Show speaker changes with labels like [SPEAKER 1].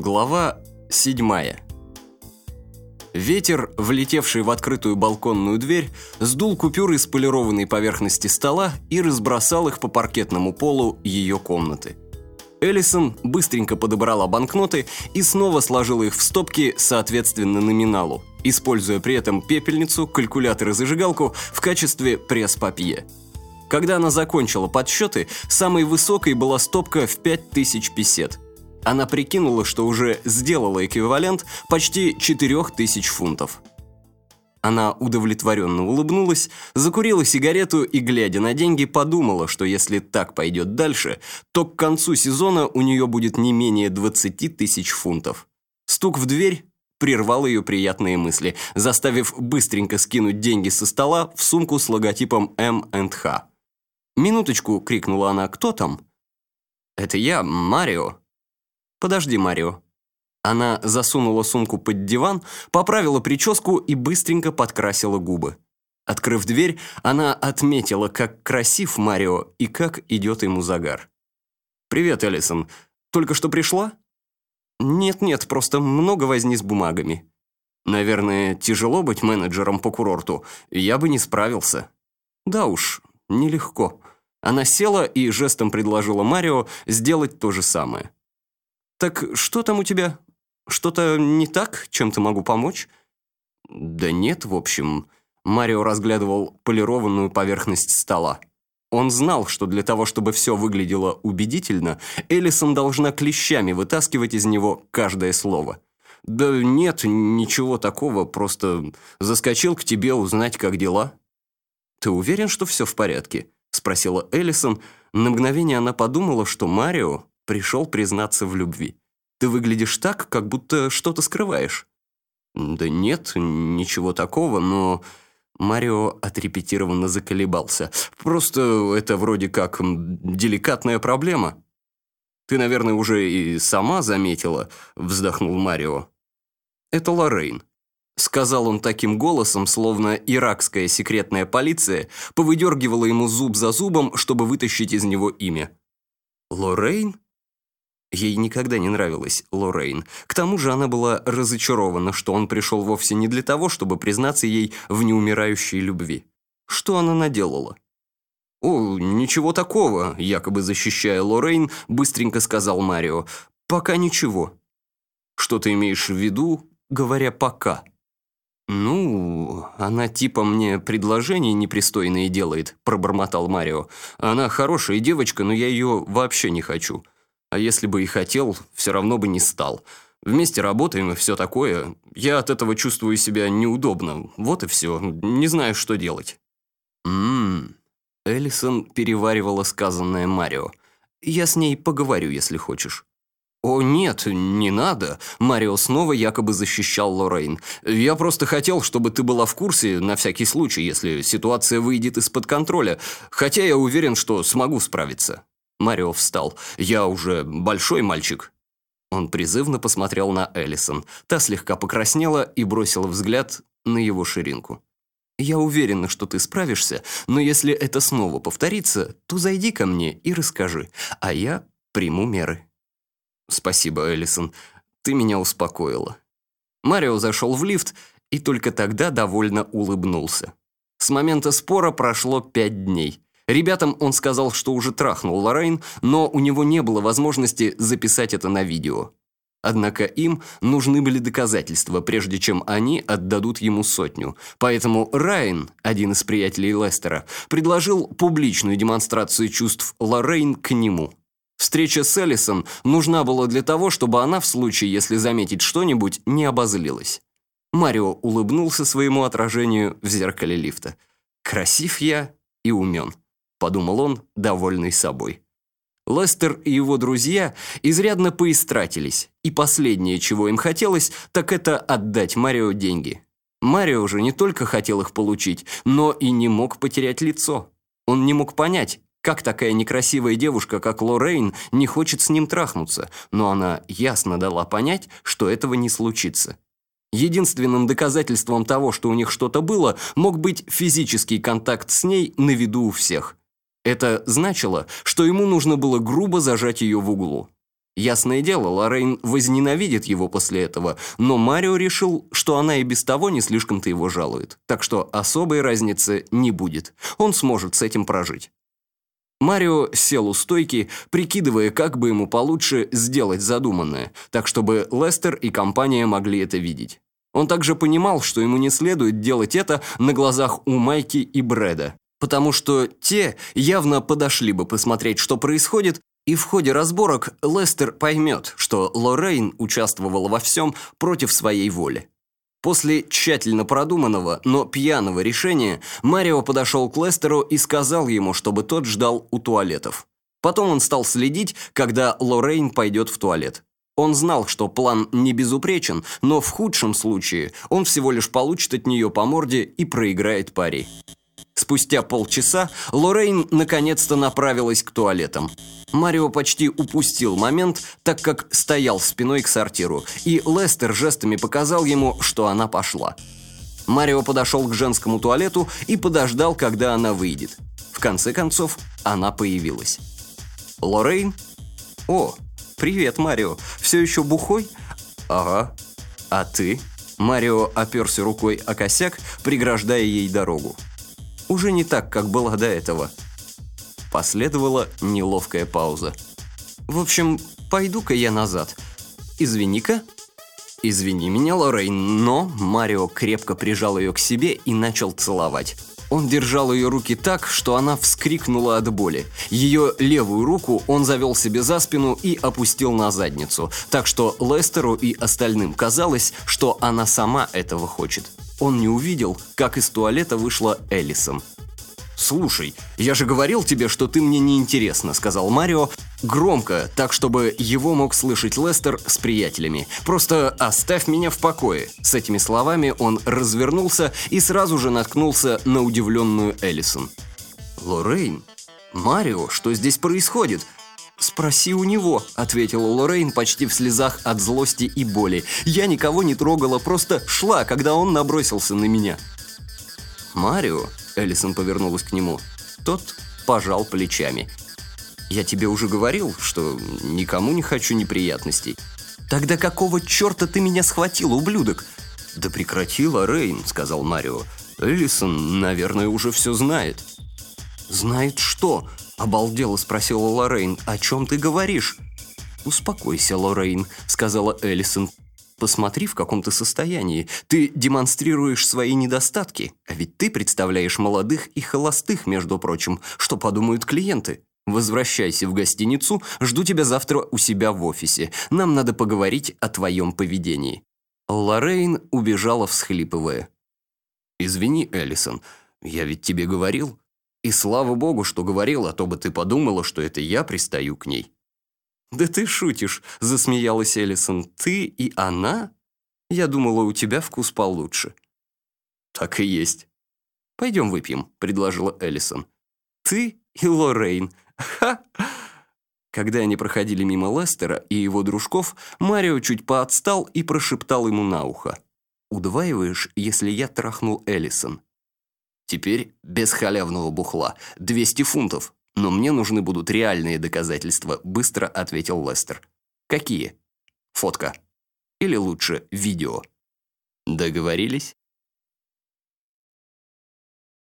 [SPEAKER 1] Глава 7. Ветер, влетевший в открытую балконную дверь, сдул купюры с полированной поверхности стола и разбросал их по паркетному полу ее комнаты. Эллисон быстренько подобрала банкноты и снова сложила их в стопки соответственно номиналу, используя при этом пепельницу, калькулятор и зажигалку в качестве пресс-папье. Когда она закончила подсчеты, самой высокой была стопка в 5000 песет – она прикинула, что уже сделала эквивалент почти 4000 фунтов. Она удовлетворенно улыбнулась, закурила сигарету и, глядя на деньги, подумала, что если так пойдет дальше, то к концу сезона у нее будет не менее 20 тысяч фунтов. Стук в дверь прервал ее приятные мысли, заставив быстренько скинуть деньги со стола в сумку с логотипом M&H. «Минуточку!» — крикнула она. «Кто там?» «Это я, Марио», «Подожди, Марио». Она засунула сумку под диван, поправила прическу и быстренько подкрасила губы. Открыв дверь, она отметила, как красив Марио и как идет ему загар. «Привет, Эллисон. Только что пришла?» «Нет-нет, просто много возни с бумагами». «Наверное, тяжело быть менеджером по курорту. Я бы не справился». «Да уж, нелегко». Она села и жестом предложила Марио сделать то же самое. «Так что там у тебя? Что-то не так? Чем-то могу помочь?» «Да нет, в общем...» Марио разглядывал полированную поверхность стола. Он знал, что для того, чтобы все выглядело убедительно, Эллисон должна клещами вытаскивать из него каждое слово. «Да нет, ничего такого, просто заскочил к тебе узнать, как дела». «Ты уверен, что все в порядке?» – спросила Эллисон. На мгновение она подумала, что Марио пришел признаться в любви. Ты выглядишь так, как будто что-то скрываешь». «Да нет, ничего такого, но...» Марио отрепетированно заколебался. «Просто это вроде как деликатная проблема». «Ты, наверное, уже и сама заметила», — вздохнул Марио. «Это Лоррейн», — сказал он таким голосом, словно иракская секретная полиция повыдергивала ему зуб за зубом, чтобы вытащить из него имя. «Лоррейн?» Ей никогда не нравилась Лоррейн. К тому же она была разочарована, что он пришел вовсе не для того, чтобы признаться ей в неумирающей любви. Что она наделала? «О, ничего такого», якобы защищая Лоррейн, быстренько сказал Марио. «Пока ничего». «Что ты имеешь в виду, говоря «пока»?» «Ну, она типа мне предложения непристойные делает», пробормотал Марио. «Она хорошая девочка, но я ее вообще не хочу». А если бы и хотел, все равно бы не стал. Вместе работаем и все такое. Я от этого чувствую себя неудобно. Вот и все. Не знаю, что делать». «Ммм...» Эллисон переваривала сказанное Марио. «Я с ней поговорю, если хочешь». «О, нет, не надо!» Марио снова якобы защищал Лоррейн. «Я просто хотел, чтобы ты была в курсе, на всякий случай, если ситуация выйдет из-под контроля, хотя я уверен, что смогу справиться». Марио встал. «Я уже большой мальчик». Он призывно посмотрел на Эллисон. Та слегка покраснела и бросила взгляд на его ширинку. «Я уверена, что ты справишься, но если это снова повторится, то зайди ко мне и расскажи, а я приму меры». «Спасибо, Эллисон, ты меня успокоила». Марио зашел в лифт и только тогда довольно улыбнулся. С момента спора прошло пять дней – Ребятам он сказал, что уже трахнул Лоррейн, но у него не было возможности записать это на видео. Однако им нужны были доказательства, прежде чем они отдадут ему сотню. Поэтому Райан, один из приятелей Лестера, предложил публичную демонстрацию чувств Лоррейн к нему. Встреча с Эллисон нужна была для того, чтобы она в случае, если заметить что-нибудь, не обозлилась. Марио улыбнулся своему отражению в зеркале лифта. «Красив я и умен». – подумал он, довольный собой. Лестер и его друзья изрядно поистратились, и последнее, чего им хотелось, так это отдать Марио деньги. Марио же не только хотел их получить, но и не мог потерять лицо. Он не мог понять, как такая некрасивая девушка, как Лоррейн, не хочет с ним трахнуться, но она ясно дала понять, что этого не случится. Единственным доказательством того, что у них что-то было, мог быть физический контакт с ней на виду у всех. Это значило, что ему нужно было грубо зажать ее в углу. Ясное дело, Лоррейн возненавидит его после этого, но Марио решил, что она и без того не слишком-то его жалует. Так что особой разницы не будет. Он сможет с этим прожить. Марио сел у стойки, прикидывая, как бы ему получше сделать задуманное, так чтобы Лестер и компания могли это видеть. Он также понимал, что ему не следует делать это на глазах у Майки и Брэда, потому что те явно подошли бы посмотреть, что происходит, и в ходе разборок Лестер поймет, что Лоррейн участвовала во всем против своей воли. После тщательно продуманного, но пьяного решения, Марио подошел к Лестеру и сказал ему, чтобы тот ждал у туалетов. Потом он стал следить, когда Лоррейн пойдет в туалет. Он знал, что план не безупречен, но в худшем случае он всего лишь получит от нее по морде и проиграет пари. Спустя полчаса Лоррейн наконец-то направилась к туалетам. Марио почти упустил момент, так как стоял спиной к сортиру, и Лестер жестами показал ему, что она пошла. Марио подошел к женскому туалету и подождал, когда она выйдет. В конце концов, она появилась. «Лоррейн?» «О, привет, Марио. Все еще бухой?» «Ага. А ты?» Марио оперся рукой о косяк, преграждая ей дорогу уже не так, как была до этого. Последовала неловкая пауза. «В общем, пойду-ка я назад. Извини-ка». «Извини меня, Лоррейн, но...» Марио крепко прижал ее к себе и начал целовать. Он держал ее руки так, что она вскрикнула от боли. Ее левую руку он завел себе за спину и опустил на задницу, так что Лестеру и остальным казалось, что она сама этого хочет он не увидел, как из туалета вышла Эллисон. «Слушай, я же говорил тебе, что ты мне не интересна», — сказал Марио, громко, так чтобы его мог слышать Лестер с приятелями. «Просто оставь меня в покое». С этими словами он развернулся и сразу же наткнулся на удивленную Эллисон. «Лоррейн? Марио, что здесь происходит?» «Спроси у него», — ответила Лоррейн почти в слезах от злости и боли. «Я никого не трогала, просто шла, когда он набросился на меня». «Марио?» — Эллисон повернулась к нему. Тот пожал плечами. «Я тебе уже говорил, что никому не хочу неприятностей». «Тогда какого черта ты меня схватил, ублюдок?» «Да прекрати, Лоррейн», — сказал Марио. «Эллисон, наверное, уже все знает». «Знает что?» Обалдело спросила Лоррейн. «О чем ты говоришь?» «Успокойся, Лоррейн», — сказала Эллисон. «Посмотри, в каком ты состоянии. Ты демонстрируешь свои недостатки. А ведь ты представляешь молодых и холостых, между прочим. Что подумают клиенты?» Возвращайся в гостиницу, жду тебя завтра у себя в офисе. Нам надо поговорить о твоем поведении». Лоррейн убежала, всхлипывая. «Извини, Эллисон, я ведь тебе говорил». И слава богу, что говорил, а то бы ты подумала, что это я пристаю к ней». «Да ты шутишь», — засмеялась Эллисон. «Ты и она? Я думала, у тебя вкус получше». «Так и есть». «Пойдем выпьем», — предложила Эллисон. «Ты и Лоррейн. Ха!» Когда они проходили мимо Лестера и его дружков, Марио чуть поотстал и прошептал ему на ухо. «Удваиваешь, если я трахнул Эллисон?» Теперь без халявного бухла. 200 фунтов. Но мне нужны будут реальные доказательства, быстро ответил Лестер. Какие? Фотка. Или лучше, видео. Договорились?